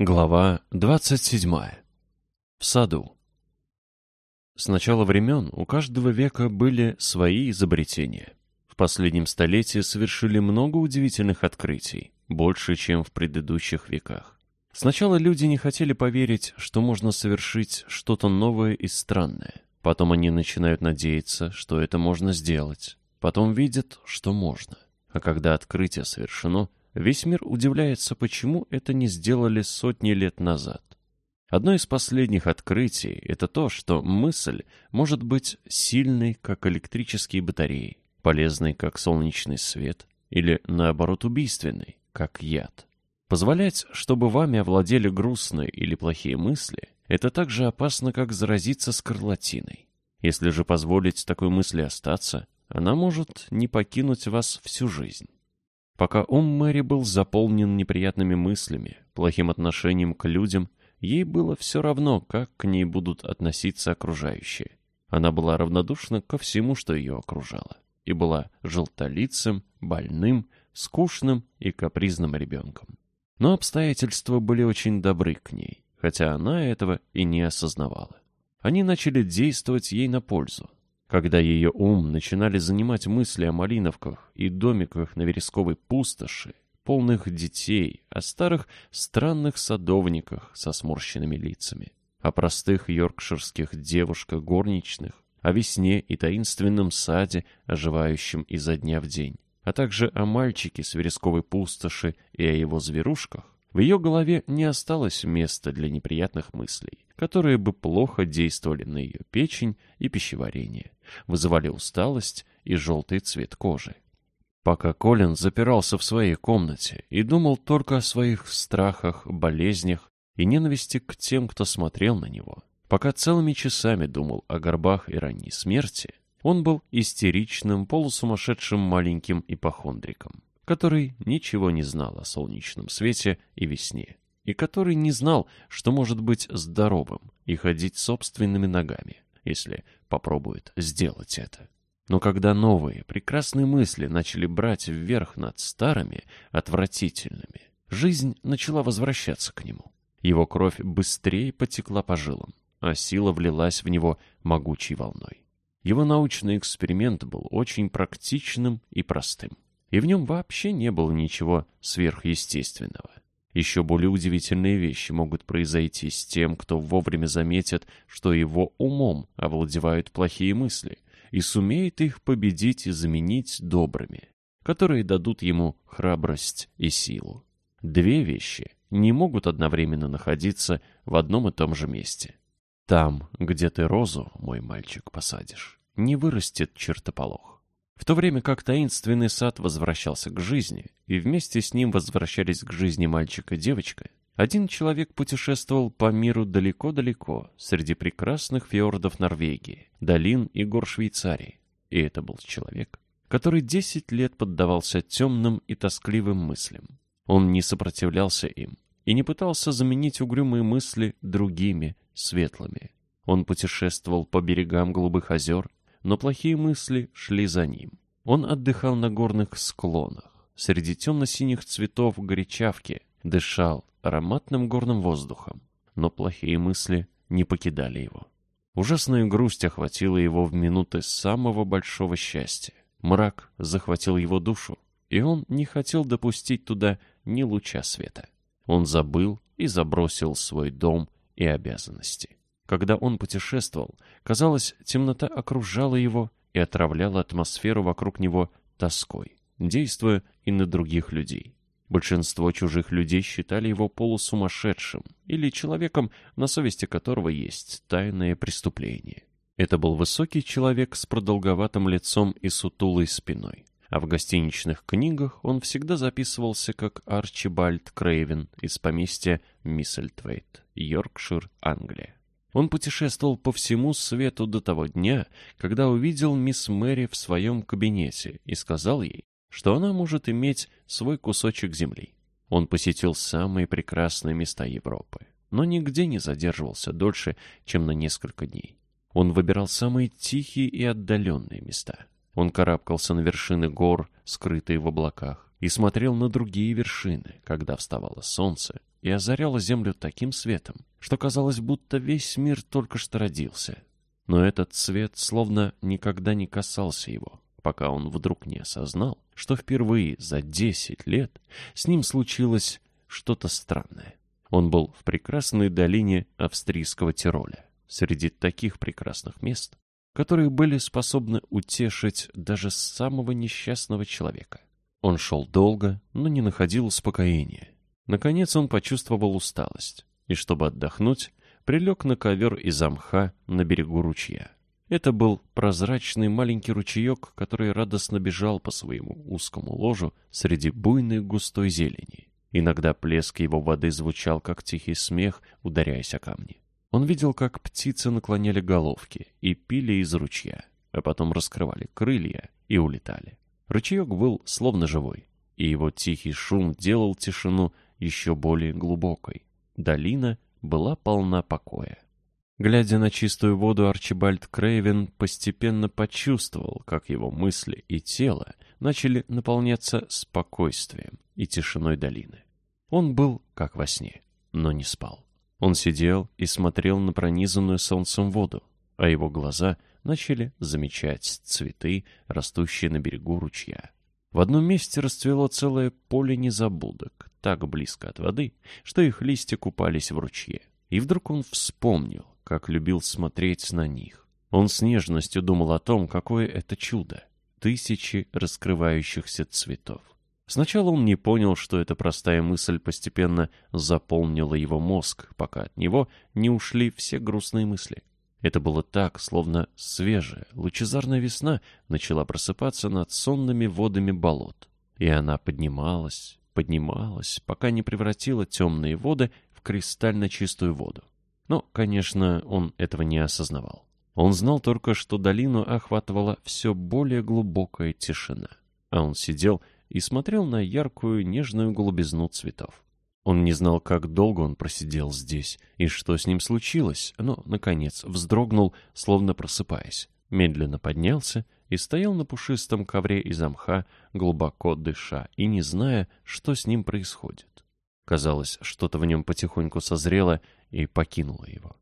Глава 27. В саду. С начала времен у каждого века были свои изобретения. В последнем столетии совершили много удивительных открытий, больше, чем в предыдущих веках. Сначала люди не хотели поверить, что можно совершить что-то новое и странное. Потом они начинают надеяться, что это можно сделать. Потом видят, что можно. А когда открытие совершено, Весь мир удивляется, почему это не сделали сотни лет назад. Одно из последних открытий — это то, что мысль может быть сильной, как электрические батареи, полезной, как солнечный свет, или, наоборот, убийственной, как яд. Позволять, чтобы вами овладели грустные или плохие мысли, это так же опасно, как заразиться скарлатиной. Если же позволить такой мысли остаться, она может не покинуть вас всю жизнь. Пока ум Мэри был заполнен неприятными мыслями, плохим отношением к людям, ей было все равно, как к ней будут относиться окружающие. Она была равнодушна ко всему, что ее окружало, и была желтолицым, больным, скучным и капризным ребенком. Но обстоятельства были очень добры к ней, хотя она этого и не осознавала. Они начали действовать ей на пользу, когда ее ум начинали занимать мысли о малиновках и домиках на вересковой пустоши, полных детей, о старых странных садовниках со сморщенными лицами, о простых йоркширских девушках-горничных, о весне и таинственном саде, оживающем изо дня в день, а также о мальчике с вересковой пустоши и о его зверушках, в ее голове не осталось места для неприятных мыслей, которые бы плохо действовали на ее печень и пищеварение, вызывали усталость и желтый цвет кожи. Пока Колин запирался в своей комнате и думал только о своих страхах, болезнях и ненависти к тем, кто смотрел на него, пока целыми часами думал о горбах и ранней смерти, он был истеричным, полусумасшедшим маленьким ипохондриком который ничего не знал о солнечном свете и весне, и который не знал, что может быть здоровым и ходить собственными ногами, если попробует сделать это. Но когда новые, прекрасные мысли начали брать вверх над старыми, отвратительными, жизнь начала возвращаться к нему. Его кровь быстрее потекла по жилам, а сила влилась в него могучей волной. Его научный эксперимент был очень практичным и простым и в нем вообще не было ничего сверхъестественного. Еще более удивительные вещи могут произойти с тем, кто вовремя заметит, что его умом овладевают плохие мысли, и сумеет их победить и заменить добрыми, которые дадут ему храбрость и силу. Две вещи не могут одновременно находиться в одном и том же месте. Там, где ты розу, мой мальчик, посадишь, не вырастет чертополох. В то время как таинственный сад возвращался к жизни, и вместе с ним возвращались к жизни мальчик и девочка, один человек путешествовал по миру далеко-далеко, среди прекрасных фьордов Норвегии, долин и гор Швейцарии. И это был человек, который десять лет поддавался темным и тоскливым мыслям. Он не сопротивлялся им и не пытался заменить угрюмые мысли другими, светлыми. Он путешествовал по берегам голубых озер, но плохие мысли шли за ним. Он отдыхал на горных склонах, среди темно-синих цветов горячавки, дышал ароматным горным воздухом, но плохие мысли не покидали его. Ужасная грусть охватила его в минуты самого большого счастья. Мрак захватил его душу, и он не хотел допустить туда ни луча света. Он забыл и забросил свой дом и обязанности. Когда он путешествовал, казалось, темнота окружала его и отравляла атмосферу вокруг него тоской, действуя и на других людей. Большинство чужих людей считали его полусумасшедшим или человеком, на совести которого есть тайное преступление. Это был высокий человек с продолговатым лицом и сутулой спиной. А в гостиничных книгах он всегда записывался как Арчибальд Крейвен из поместья Миссельтвейт, Йоркшир, Англия. Он путешествовал по всему свету до того дня, когда увидел мисс Мэри в своем кабинете и сказал ей, что она может иметь свой кусочек земли. Он посетил самые прекрасные места Европы, но нигде не задерживался дольше, чем на несколько дней. Он выбирал самые тихие и отдаленные места. Он карабкался на вершины гор, скрытые в облаках, и смотрел на другие вершины, когда вставало солнце, и озаряло землю таким светом, что казалось, будто весь мир только что родился. Но этот свет словно никогда не касался его, пока он вдруг не осознал, что впервые за десять лет с ним случилось что-то странное. Он был в прекрасной долине австрийского Тироля, среди таких прекрасных мест, которые были способны утешить даже самого несчастного человека. Он шел долго, но не находил успокоения. Наконец он почувствовал усталость, и чтобы отдохнуть, прилег на ковер из мха на берегу ручья. Это был прозрачный маленький ручеек, который радостно бежал по своему узкому ложу среди буйной густой зелени. Иногда плеск его воды звучал, как тихий смех, ударяясь о камни. Он видел, как птицы наклоняли головки и пили из ручья, а потом раскрывали крылья и улетали. Ручеек был словно живой, и его тихий шум делал тишину еще более глубокой. Долина была полна покоя. Глядя на чистую воду, Арчибальд Крейвен постепенно почувствовал, как его мысли и тело начали наполняться спокойствием и тишиной долины. Он был как во сне, но не спал. Он сидел и смотрел на пронизанную солнцем воду, а его глаза начали замечать цветы, растущие на берегу ручья. В одном месте расцвело целое поле незабудок, так близко от воды, что их листья купались в ручье. И вдруг он вспомнил, как любил смотреть на них. Он с нежностью думал о том, какое это чудо — тысячи раскрывающихся цветов. Сначала он не понял, что эта простая мысль постепенно заполнила его мозг, пока от него не ушли все грустные мысли. Это было так, словно свежая, лучезарная весна начала просыпаться над сонными водами болот. И она поднималась, поднималась, пока не превратила темные воды в кристально чистую воду. Но, конечно, он этого не осознавал. Он знал только, что долину охватывала все более глубокая тишина. А он сидел и смотрел на яркую, нежную голубизну цветов. Он не знал, как долго он просидел здесь и что с ним случилось, но, наконец, вздрогнул, словно просыпаясь, медленно поднялся и стоял на пушистом ковре из мха, глубоко дыша и не зная, что с ним происходит. Казалось, что-то в нем потихоньку созрело и покинуло его.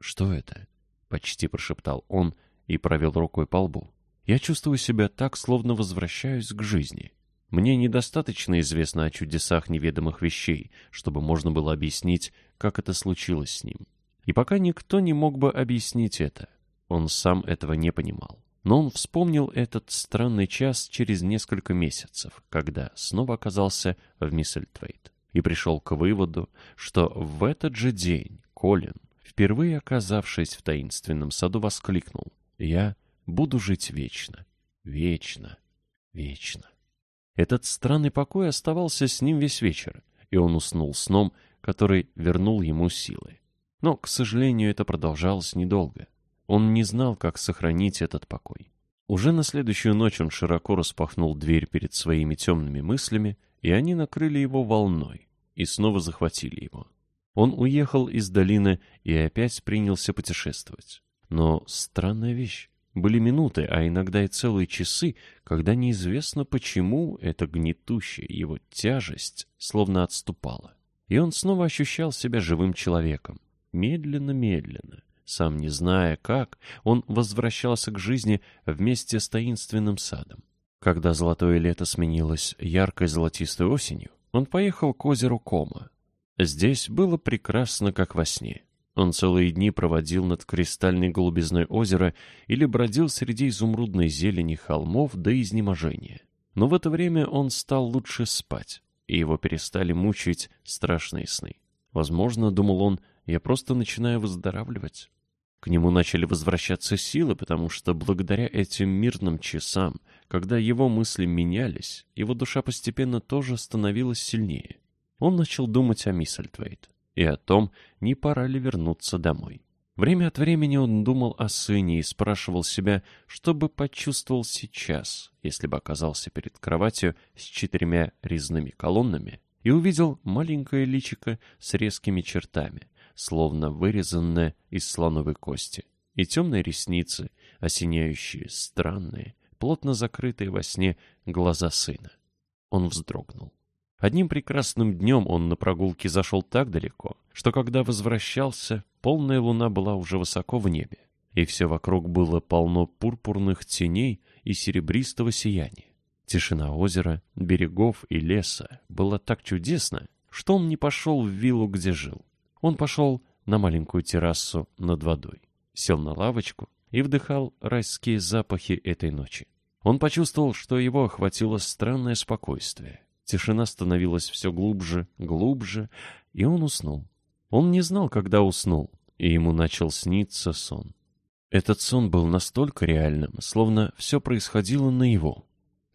«Что это?» — почти прошептал он и провел рукой по лбу. «Я чувствую себя так, словно возвращаюсь к жизни». Мне недостаточно известно о чудесах неведомых вещей, чтобы можно было объяснить, как это случилось с ним. И пока никто не мог бы объяснить это, он сам этого не понимал. Но он вспомнил этот странный час через несколько месяцев, когда снова оказался в Миссельтвейт, и пришел к выводу, что в этот же день Колин, впервые оказавшись в таинственном саду, воскликнул «Я буду жить вечно, вечно, вечно». Этот странный покой оставался с ним весь вечер, и он уснул сном, который вернул ему силы. Но, к сожалению, это продолжалось недолго. Он не знал, как сохранить этот покой. Уже на следующую ночь он широко распахнул дверь перед своими темными мыслями, и они накрыли его волной и снова захватили его. Он уехал из долины и опять принялся путешествовать. Но странная вещь. Были минуты, а иногда и целые часы, когда неизвестно почему эта гнетущая его тяжесть словно отступала. И он снова ощущал себя живым человеком. Медленно-медленно, сам не зная как, он возвращался к жизни вместе с таинственным садом. Когда золотое лето сменилось яркой золотистой осенью, он поехал к озеру Кома. Здесь было прекрасно, как во сне. Он целые дни проводил над кристальной голубизной озера или бродил среди изумрудной зелени холмов до изнеможения. Но в это время он стал лучше спать, и его перестали мучить страшные сны. Возможно, думал он, я просто начинаю выздоравливать. К нему начали возвращаться силы, потому что благодаря этим мирным часам, когда его мысли менялись, его душа постепенно тоже становилась сильнее. Он начал думать о Миссельтвейт и о том, не пора ли вернуться домой. Время от времени он думал о сыне и спрашивал себя, что бы почувствовал сейчас, если бы оказался перед кроватью с четырьмя резными колоннами и увидел маленькое личико с резкими чертами, словно вырезанное из слоновой кости, и темные ресницы, осеняющие странные, плотно закрытые во сне глаза сына. Он вздрогнул. Одним прекрасным днем он на прогулке зашел так далеко, что когда возвращался, полная луна была уже высоко в небе, и все вокруг было полно пурпурных теней и серебристого сияния. Тишина озера, берегов и леса была так чудесна, что он не пошел в виллу, где жил. Он пошел на маленькую террасу над водой, сел на лавочку и вдыхал райские запахи этой ночи. Он почувствовал, что его охватило странное спокойствие. Тишина становилась все глубже, глубже, и он уснул. Он не знал, когда уснул, и ему начал сниться сон. Этот сон был настолько реальным, словно все происходило на его.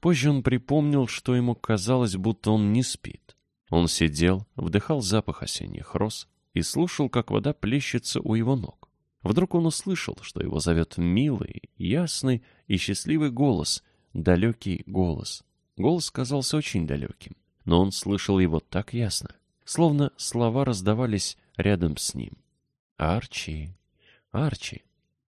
Позже он припомнил, что ему казалось, будто он не спит. Он сидел, вдыхал запах осенних роз и слушал, как вода плещется у его ног. Вдруг он услышал, что его зовет милый, ясный и счастливый голос, далекий голос. Голос казался очень далеким, но он слышал его так ясно, словно слова раздавались рядом с ним. «Арчи! Арчи!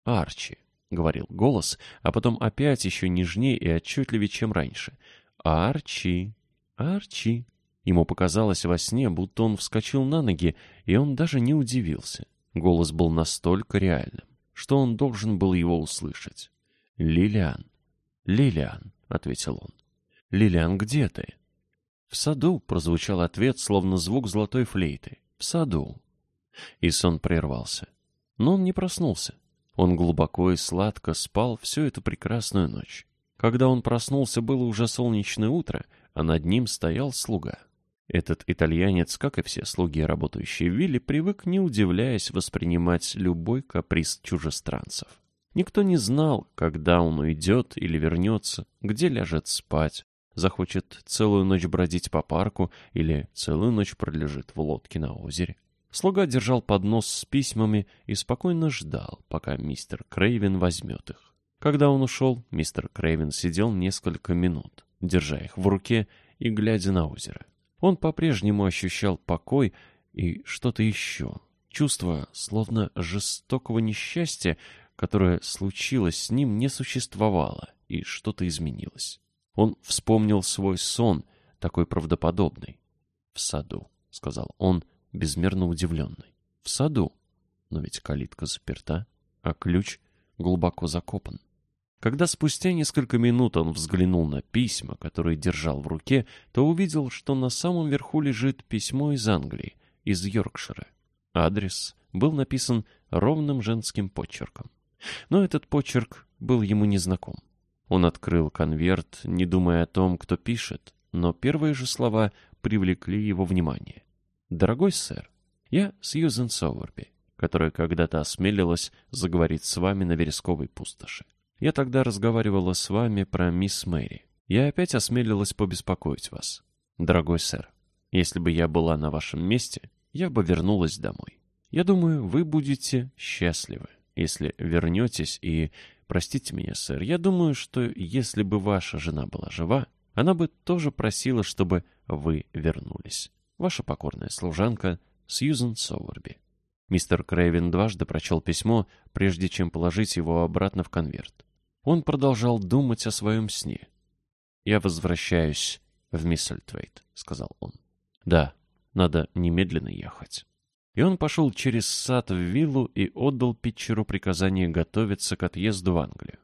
Арчи!» — говорил голос, а потом опять еще нежнее и отчетливее, чем раньше. «Арчи! Арчи!» Ему показалось во сне, будто он вскочил на ноги, и он даже не удивился. Голос был настолько реальным, что он должен был его услышать. «Лилиан! Лилиан!» — ответил он. «Лилиан, где ты?» «В саду», — прозвучал ответ, словно звук золотой флейты. «В саду». И сон прервался. Но он не проснулся. Он глубоко и сладко спал всю эту прекрасную ночь. Когда он проснулся, было уже солнечное утро, а над ним стоял слуга. Этот итальянец, как и все слуги, работающие в вилле, привык, не удивляясь, воспринимать любой каприз чужестранцев. Никто не знал, когда он уйдет или вернется, где ляжет спать, захочет целую ночь бродить по парку или целую ночь пролежит в лодке на озере. Слуга держал поднос с письмами и спокойно ждал, пока мистер Крейвен возьмет их. Когда он ушел, мистер Крейвен сидел несколько минут, держа их в руке и глядя на озеро. Он по-прежнему ощущал покой и что-то еще. Чувство, словно жестокого несчастья, которое случилось с ним, не существовало, и что-то изменилось. Он вспомнил свой сон, такой правдоподобный. «В саду», — сказал он, — безмерно удивленный. В саду. Но ведь калитка заперта, а ключ глубоко закопан. Когда спустя несколько минут он взглянул на письма, которые держал в руке, то увидел, что на самом верху лежит письмо из Англии, из Йоркшира. Адрес был написан ровным женским почерком. Но этот почерк был ему незнаком. Он открыл конверт, не думая о том, кто пишет, но первые же слова привлекли его внимание. «Дорогой сэр, я Сьюзен Соуэрби, которая когда-то осмелилась заговорить с вами на вересковой пустоши. Я тогда разговаривала с вами про мисс Мэри. Я опять осмелилась побеспокоить вас. Дорогой сэр, если бы я была на вашем месте, я бы вернулась домой. Я думаю, вы будете счастливы, если вернетесь и... Простите меня, сэр, я думаю, что если бы ваша жена была жива, она бы тоже просила, чтобы вы вернулись. Ваша покорная служанка Сьюзен Соуэрби. Мистер Крейвен дважды прочел письмо, прежде чем положить его обратно в конверт. Он продолжал думать о своем сне. «Я возвращаюсь в Миссельтвейт», — сказал он. «Да, надо немедленно ехать». И он пошел через сад в виллу и отдал Питчеру приказание готовиться к отъезду в Англию.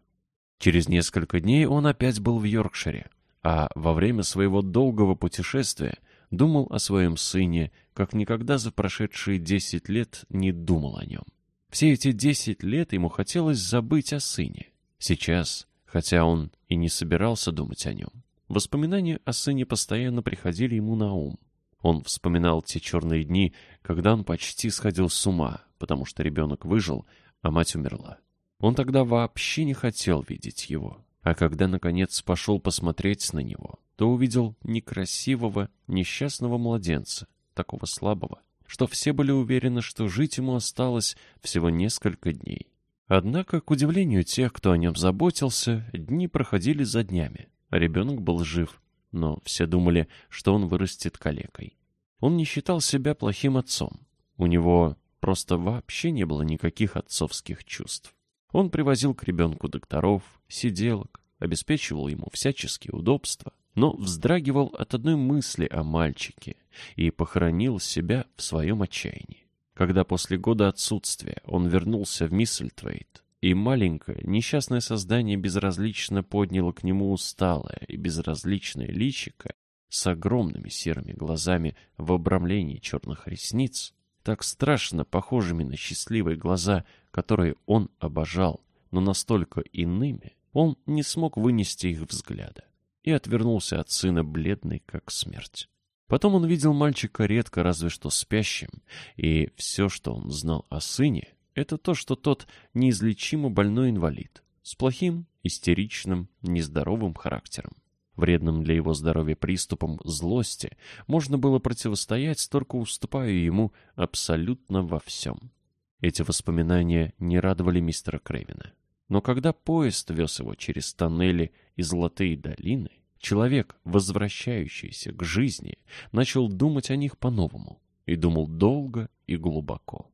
Через несколько дней он опять был в Йоркшире, а во время своего долгого путешествия — думал о своем сыне, как никогда за прошедшие десять лет не думал о нем. Все эти десять лет ему хотелось забыть о сыне. Сейчас, хотя он и не собирался думать о нем, воспоминания о сыне постоянно приходили ему на ум. Он вспоминал те черные дни, когда он почти сходил с ума, потому что ребенок выжил, а мать умерла. Он тогда вообще не хотел видеть его. А когда, наконец, пошел посмотреть на него, то увидел некрасивого, несчастного младенца, такого слабого, что все были уверены, что жить ему осталось всего несколько дней. Однако, к удивлению тех, кто о нем заботился, дни проходили за днями, ребенок был жив, но все думали, что он вырастет калекой. Он не считал себя плохим отцом. У него просто вообще не было никаких отцовских чувств. Он привозил к ребенку докторов, сиделок, обеспечивал ему всяческие удобства, но вздрагивал от одной мысли о мальчике и похоронил себя в своем отчаянии. Когда после года отсутствия он вернулся в Миссельтвейт, и маленькое, несчастное создание безразлично подняло к нему усталое и безразличное личико с огромными серыми глазами в обрамлении черных ресниц, так страшно похожими на счастливые глаза, которые он обожал, но настолько иными, он не смог вынести их взгляда и отвернулся от сына, бледный как смерть. Потом он видел мальчика редко, разве что спящим, и все, что он знал о сыне, это то, что тот неизлечимо больной инвалид, с плохим, истеричным, нездоровым характером. Вредным для его здоровья приступом злости можно было противостоять, только уступая ему абсолютно во всем. Эти воспоминания не радовали мистера Крейвина. Но когда поезд вез его через тоннели и золотые долины, человек, возвращающийся к жизни, начал думать о них по-новому. И думал долго и глубоко.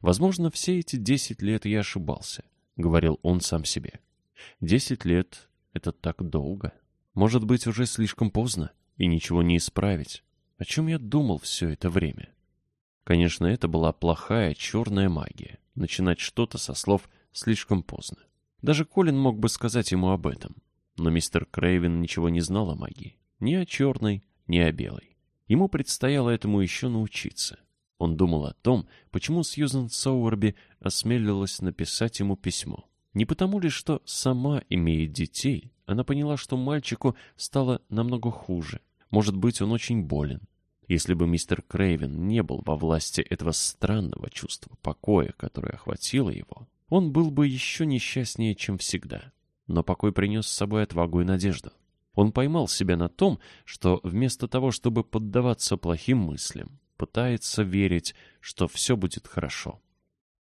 «Возможно, все эти десять лет я ошибался», — говорил он сам себе. «Десять лет — это так долго». Может быть, уже слишком поздно, и ничего не исправить. О чем я думал все это время? Конечно, это была плохая черная магия. Начинать что-то со слов «слишком поздно». Даже Колин мог бы сказать ему об этом. Но мистер Крейвен ничего не знал о магии. Ни о черной, ни о белой. Ему предстояло этому еще научиться. Он думал о том, почему Сьюзен Соуэрби осмелилась написать ему письмо. Не потому ли, что сама имеет детей, она поняла, что мальчику стало намного хуже. Может быть, он очень болен. Если бы мистер Крейвен не был во власти этого странного чувства покоя, которое охватило его, он был бы еще несчастнее, чем всегда. Но покой принес с собой отвагу и надежду. Он поймал себя на том, что вместо того, чтобы поддаваться плохим мыслям, пытается верить, что все будет хорошо.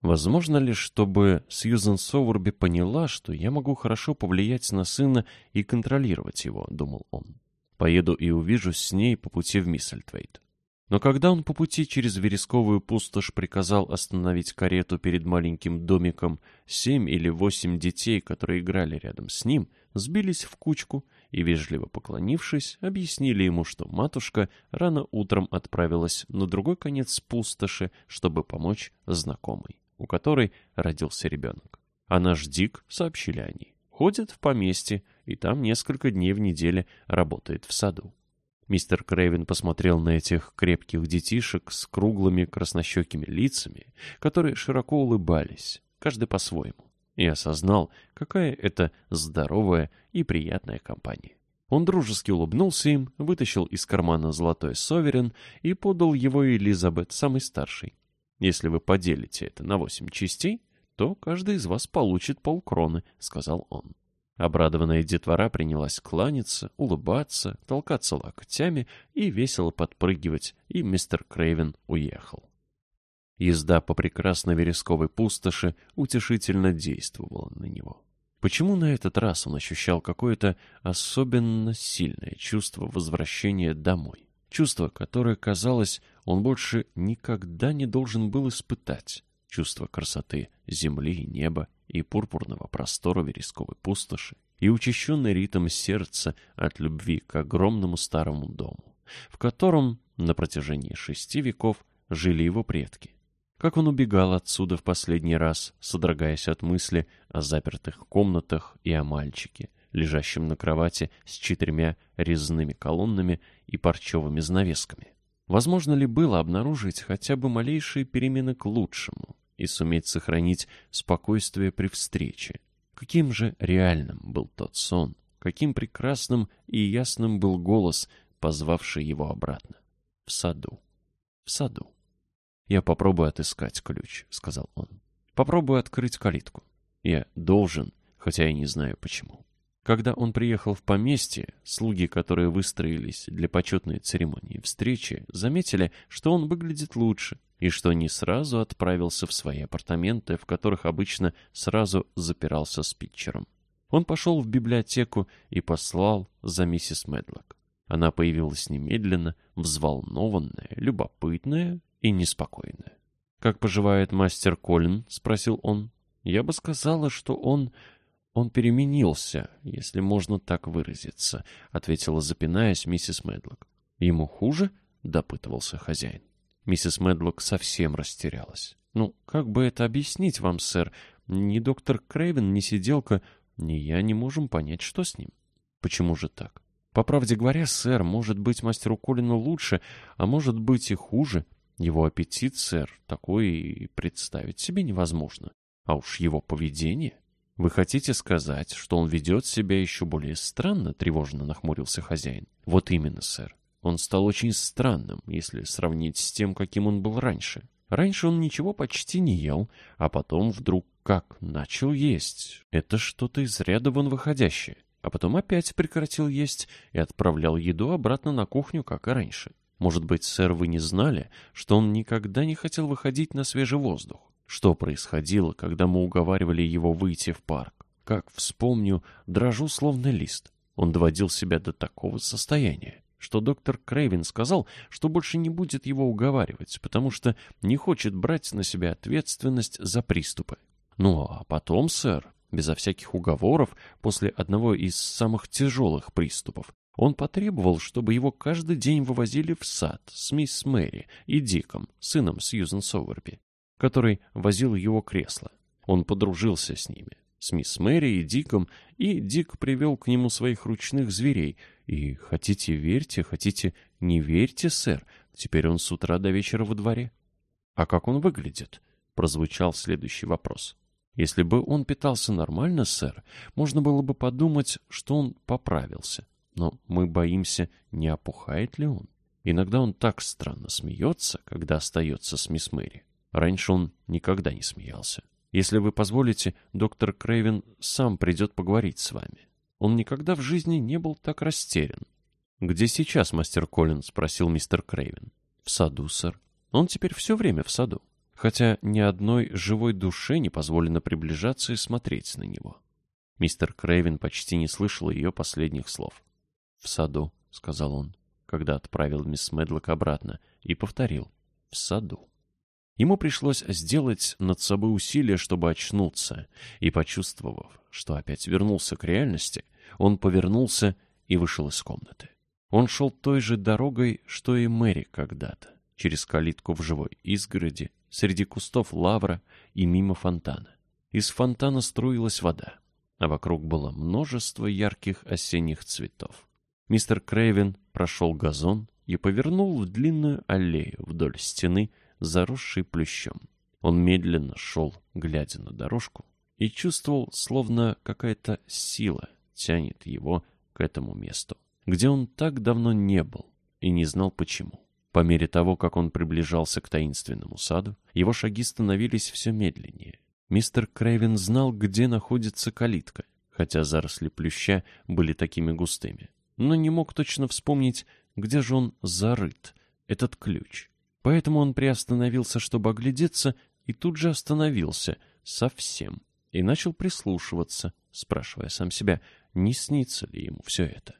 Возможно ли, чтобы Сьюзен Соурби поняла, что я могу хорошо повлиять на сына и контролировать его, думал он. Поеду и увижусь с ней по пути в Миссельтвейт. Но когда он по пути через вересковую пустошь приказал остановить карету перед маленьким домиком, семь или восемь детей, которые играли рядом с ним, сбились в кучку и, вежливо поклонившись, объяснили ему, что матушка рано утром отправилась на другой конец пустоши, чтобы помочь знакомой у которой родился ребенок. А наш Дик, сообщили они, ходит в поместье и там несколько дней в неделю работает в саду. Мистер Крейвен посмотрел на этих крепких детишек с круглыми краснощекими лицами, которые широко улыбались, каждый по-своему, и осознал, какая это здоровая и приятная компания. Он дружески улыбнулся им, вытащил из кармана золотой соверен и подал его Элизабет, самой старшей. Если вы поделите это на восемь частей, то каждый из вас получит полкроны, — сказал он. Обрадованная детвора принялась кланяться, улыбаться, толкаться локтями и весело подпрыгивать, и мистер Крейвен уехал. Езда по прекрасной вересковой пустоши утешительно действовала на него. Почему на этот раз он ощущал какое-то особенно сильное чувство возвращения домой? Чувство, которое, казалось, он больше никогда не должен был испытать. Чувство красоты земли и неба, и пурпурного простора вересковой пустоши, и учащенный ритм сердца от любви к огромному старому дому, в котором на протяжении шести веков жили его предки. Как он убегал отсюда в последний раз, содрогаясь от мысли о запертых комнатах и о мальчике, лежащем на кровати с четырьмя резными колоннами и парчевыми занавесками. Возможно ли было обнаружить хотя бы малейшие перемены к лучшему и суметь сохранить спокойствие при встрече? Каким же реальным был тот сон, каким прекрасным и ясным был голос, позвавший его обратно? В саду. В саду. «Я попробую отыскать ключ», — сказал он. «Попробую открыть калитку. Я должен, хотя и не знаю почему». Когда он приехал в поместье, слуги, которые выстроились для почетной церемонии встречи, заметили, что он выглядит лучше, и что не сразу отправился в свои апартаменты, в которых обычно сразу запирался с питчером. Он пошел в библиотеку и послал за миссис Медлок. Она появилась немедленно, взволнованная, любопытная и неспокойная. «Как поживает мастер Колин?» — спросил он. «Я бы сказала, что он «Он переменился, если можно так выразиться», — ответила, запинаясь, миссис Медлок. «Ему хуже?» — допытывался хозяин. Миссис Медлок совсем растерялась. «Ну, как бы это объяснить вам, сэр? Ни доктор Крейвен, ни сиделка, ни я не можем понять, что с ним. Почему же так? По правде говоря, сэр, может быть, мастеру Колину лучше, а может быть и хуже. Его аппетит, сэр, такой и представить себе невозможно. А уж его поведение... Вы хотите сказать, что он ведет себя еще более странно? Тревожно нахмурился хозяин. Вот именно, сэр. Он стал очень странным, если сравнить с тем, каким он был раньше. Раньше он ничего почти не ел, а потом вдруг как начал есть. Это что-то из ряда вон выходящее. А потом опять прекратил есть и отправлял еду обратно на кухню, как и раньше. Может быть, сэр, вы не знали, что он никогда не хотел выходить на свежий воздух? Что происходило, когда мы уговаривали его выйти в парк? Как, вспомню, дрожу словно лист. Он доводил себя до такого состояния что доктор Крейвен сказал, что больше не будет его уговаривать, потому что не хочет брать на себя ответственность за приступы. Ну а потом, сэр, безо всяких уговоров, после одного из самых тяжелых приступов, он потребовал, чтобы его каждый день вывозили в сад с мисс Мэри и Диком, сыном Сьюзен Соуэрби, который возил его кресло. Он подружился с ними, с мисс Мэри и Диком, и Дик привел к нему своих ручных зверей, и хотите верьте, хотите не верьте, сэр, теперь он с утра до вечера во дворе. А как он выглядит? Прозвучал следующий вопрос. Если бы он питался нормально, сэр, можно было бы подумать, что он поправился. Но мы боимся, не опухает ли он. Иногда он так странно смеется, когда остается с мисс Мэри. Раньше он никогда не смеялся. Если вы позволите, доктор Крейвен сам придет поговорить с вами. Он никогда в жизни не был так растерян. «Где сейчас мастер Коллин?» — спросил мистер Крейвен. «В саду, сэр. Он теперь все время в саду. Хотя ни одной живой душе не позволено приближаться и смотреть на него». Мистер Крейвен почти не слышал ее последних слов. «В саду», — сказал он, когда отправил мисс Медлок обратно, и повторил «в саду». Ему пришлось сделать над собой усилие, чтобы очнуться, и, почувствовав, что опять вернулся к реальности, он повернулся и вышел из комнаты. Он шел той же дорогой, что и Мэри когда-то, через калитку в живой изгороди, среди кустов лавра и мимо фонтана. Из фонтана струилась вода, а вокруг было множество ярких осенних цветов. Мистер Крейвен прошел газон и повернул в длинную аллею вдоль стены, заросшей плющом. Он медленно шел, глядя на дорожку, и чувствовал, словно какая-то сила тянет его к этому месту, где он так давно не был и не знал почему. По мере того, как он приближался к таинственному саду, его шаги становились все медленнее. Мистер Крейвен знал, где находится калитка, хотя заросли плюща были такими густыми, но не мог точно вспомнить, где же он зарыт, этот ключ. Поэтому он приостановился, чтобы оглядеться, и тут же остановился совсем и начал прислушиваться, спрашивая сам себя, не снится ли ему все это.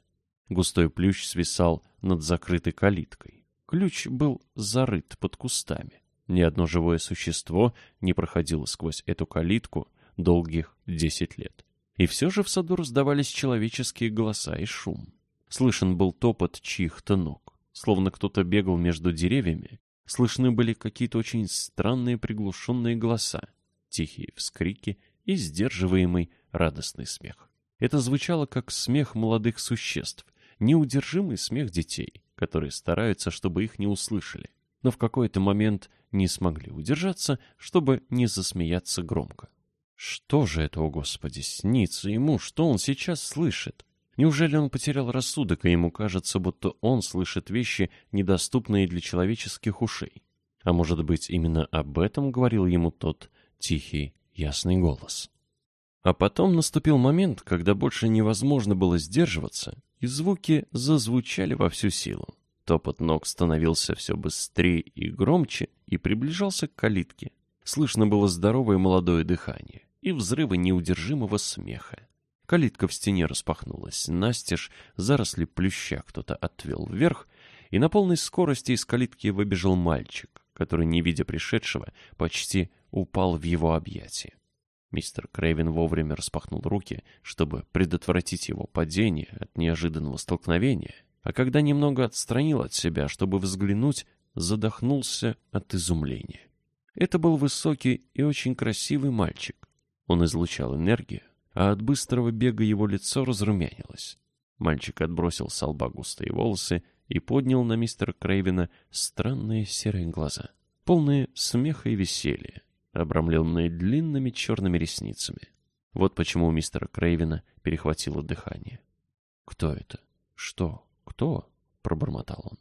Густой плющ свисал над закрытой калиткой. Ключ был зарыт под кустами. Ни одно живое существо не проходило сквозь эту калитку долгих десять лет. И все же в саду раздавались человеческие голоса и шум. Слышен был топот чьих-то ног, словно кто-то бегал между деревьями. Слышны были какие-то очень странные приглушенные голоса, тихие вскрики и сдерживаемый радостный смех. Это звучало как смех молодых существ, неудержимый смех детей, которые стараются, чтобы их не услышали, но в какой-то момент не смогли удержаться, чтобы не засмеяться громко. Что же это, о Господи, снится ему, что он сейчас слышит? Неужели он потерял рассудок, и ему кажется, будто он слышит вещи, недоступные для человеческих ушей? А может быть, именно об этом говорил ему тот тихий ясный голос. А потом наступил момент, когда больше невозможно было сдерживаться, и звуки зазвучали во всю силу. Топот ног становился все быстрее и громче и приближался к калитке. Слышно было здоровое молодое дыхание и взрывы неудержимого смеха. Калитка в стене распахнулась, настежь, заросли плюща кто-то отвел вверх, и на полной скорости из калитки выбежал мальчик, который, не видя пришедшего, почти упал в его объятия. Мистер Крейвен вовремя распахнул руки, чтобы предотвратить его падение от неожиданного столкновения, а когда немного отстранил от себя, чтобы взглянуть, задохнулся от изумления. Это был высокий и очень красивый мальчик. Он излучал энергию, а от быстрого бега его лицо разрумянилось. Мальчик отбросил с лба густые волосы и поднял на мистера Крейвена странные серые глаза, полные смеха и веселья, обрамленные длинными черными ресницами. Вот почему у мистера Крейвена перехватило дыхание. «Кто это? Что? Кто?» — пробормотал он.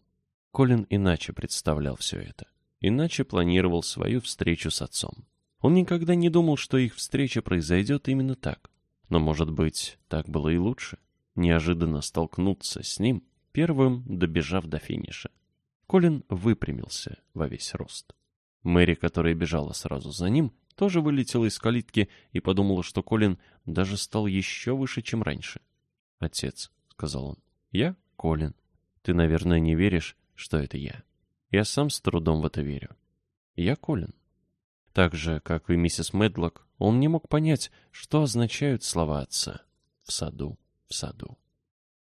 Колин иначе представлял все это. Иначе планировал свою встречу с отцом. Он никогда не думал, что их встреча произойдет именно так. Но, может быть, так было и лучше. Неожиданно столкнуться с ним, первым добежав до финиша. Колин выпрямился во весь рост. Мэри, которая бежала сразу за ним, тоже вылетела из калитки и подумала, что Колин даже стал еще выше, чем раньше. «Отец», — сказал он, — «я Колин. Ты, наверное, не веришь, что это я. Я сам с трудом в это верю. Я Колин». Так же, как и миссис Медлок, он не мог понять, что означают слова отца. «В саду, в саду».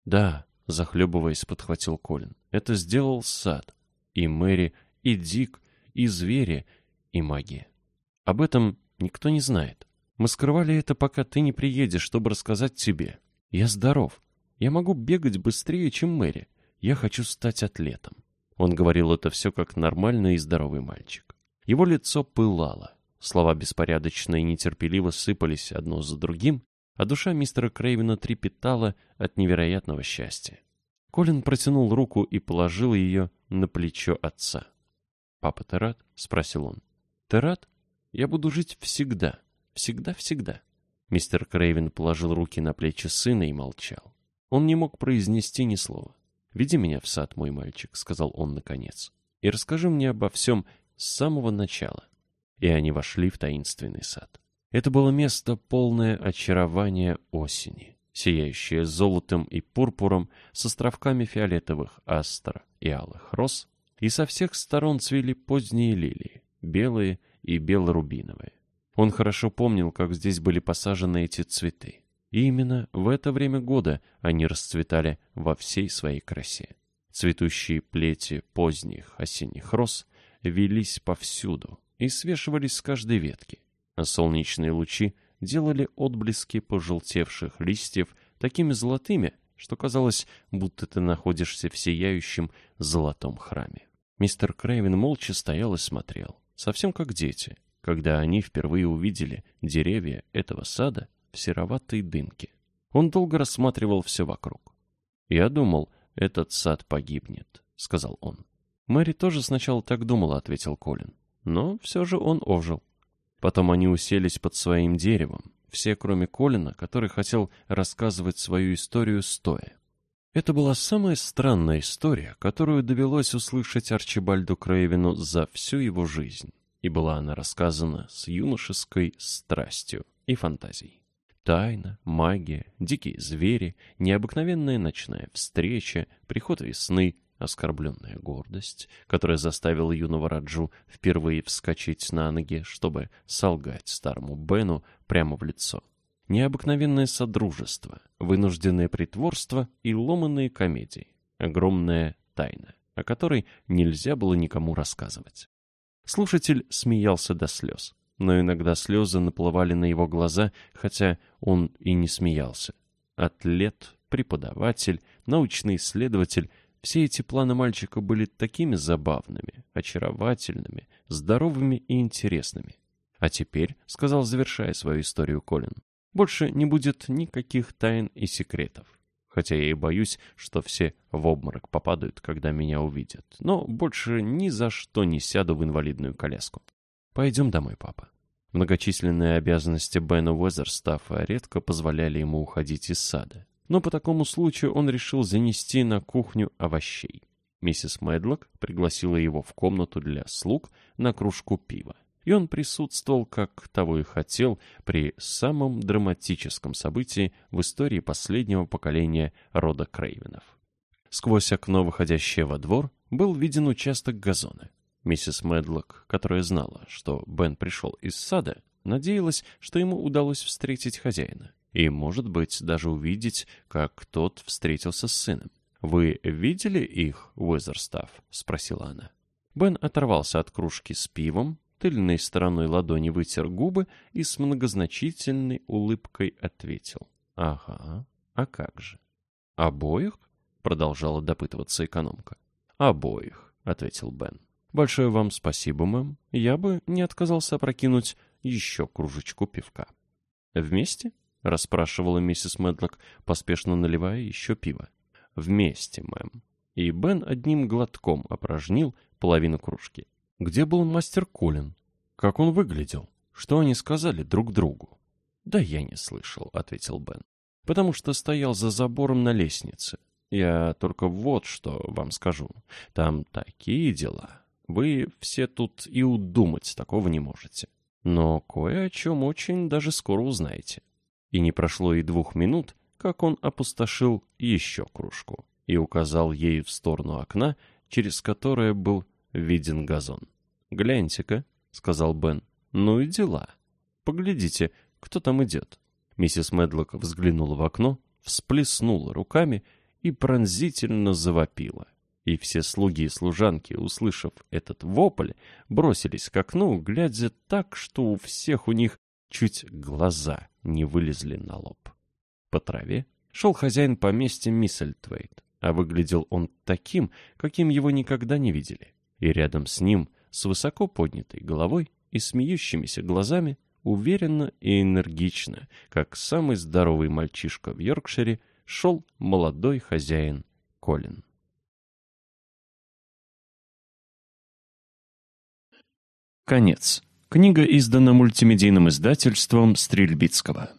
«Да», — захлебываясь, подхватил Колин, — «это сделал сад. И Мэри, и Дик, и звери, и магия. Об этом никто не знает. Мы скрывали это, пока ты не приедешь, чтобы рассказать тебе. Я здоров. Я могу бегать быстрее, чем Мэри. Я хочу стать атлетом. Он говорил это все как нормальный и здоровый мальчик. Его лицо пылало. Слова беспорядочно и нетерпеливо сыпались одно за другим, а душа мистера Крейвена трепетала от невероятного счастья. Колин протянул руку и положил ее на плечо отца. «Папа, ты рад?» — спросил он. «Ты рад? Я буду жить всегда. Всегда-всегда». Мистер Крейвен положил руки на плечи сына и молчал. Он не мог произнести ни слова. «Веди меня в сад, мой мальчик», — сказал он наконец. «И расскажи мне обо всем с самого начала». И они вошли в таинственный сад. Это было место, полное очарования осени, сияющее золотом и пурпуром с островками фиолетовых астр и алых роз, и со всех сторон цвели поздние лилии, белые и белорубиновые. Он хорошо помнил, как здесь были посажены эти цветы. И именно в это время года они расцветали во всей своей красе. Цветущие плети поздних осенних роз велись повсюду и свешивались с каждой ветки, а солнечные лучи делали отблески пожелтевших листьев такими золотыми, что казалось, будто ты находишься в сияющем золотом храме. Мистер Крейвен молча стоял и смотрел, совсем как дети, когда они впервые увидели деревья этого сада в сероватой дымке. Он долго рассматривал все вокруг. «Я думал, этот сад погибнет», — сказал он. «Мэри тоже сначала так думала», — ответил Колин. Но все же он ожил. Потом они уселись под своим деревом, все кроме Колина, который хотел рассказывать свою историю стоя. Это была самая странная история, которую довелось услышать Арчибальду Крейвину за всю его жизнь, и была она рассказана с юношеской страстью и фантазией. Тайна, магия, дикие звери, необыкновенная ночная встреча, приход весны, оскорбленная гордость, которая заставила юного Раджу впервые вскочить на ноги, чтобы солгать старому Бену прямо в лицо необыкновенное содружество, вынужденное притворство и ломанные комедии, огромная тайна, о которой нельзя было никому рассказывать. Слушатель смеялся до слез, но иногда слезы наплывали на его глаза, хотя он и не смеялся. Атлет, преподаватель, научный исследователь — все эти планы мальчика были такими забавными, очаровательными, здоровыми и интересными. «А теперь», — сказал, завершая свою историю Колин, больше не будет никаких тайн и секретов. Хотя я и боюсь, что все в обморок попадают, когда меня увидят. Но больше ни за что не сяду в инвалидную коляску. Пойдем домой, папа. Многочисленные обязанности Бена Уэзерстаффа редко позволяли ему уходить из сада. Но по такому случаю он решил занести на кухню овощей. Миссис Медлок пригласила его в комнату для слуг на кружку пива и он присутствовал, как того и хотел, при самом драматическом событии в истории последнего поколения рода Крейвенов. Сквозь окно, выходящее во двор, был виден участок газона. Миссис Медлок, которая знала, что Бен пришел из сада, Надеялась, что ему удалось встретить хозяина. И, может быть, даже увидеть, как тот встретился с сыном. «Вы видели их, Уэзерстаф?» — спросила она. Бен оторвался от кружки с пивом, тыльной стороной ладони вытер губы и с многозначительной улыбкой ответил. «Ага, а как же?» «Обоих?» — продолжала допытываться экономка. «Обоих», — ответил Бен. «Большое вам спасибо, мэм. Я бы не отказался опрокинуть еще кружечку пивка». «Вместе?» — расспрашивала миссис Медлок, поспешно наливая еще пиво. «Вместе, мэм». И Бен одним глотком опорожнил половину кружки. Где был мастер Колин? Как он выглядел? Что они сказали друг другу? «Да я не слышал», — ответил Бен. «Потому что стоял за забором на лестнице. Я только вот что вам скажу. Там такие дела. Вы все тут и удумать такого не можете. Но кое о чем очень даже скоро узнаете. И не прошло и двух минут, как он опустошил еще кружку и указал ею в сторону окна, через которое был виден газон. «Гляньте-ка», — сказал Бен, — «ну и дела. Поглядите, кто там идет». Миссис Медлок взглянула в окно, всплеснула руками и пронзительно завопила. И все слуги и служанки, услышав этот вопль, бросились к окну, глядя так, что у всех у них чуть глаза не вылезли на лоб. По траве шел хозяин поместья Миссельтвейт, а выглядел он таким, каким его никогда не видели. И рядом с ним, с высоко поднятой головой и смеющимися глазами, уверенно и энергично, как самый здоровый мальчишка в Йоркшире, шел молодой хозяин Колин. Конец. Книга издана мультимедийным издательством Стрельбицкого.